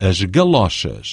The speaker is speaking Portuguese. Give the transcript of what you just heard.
as galochas.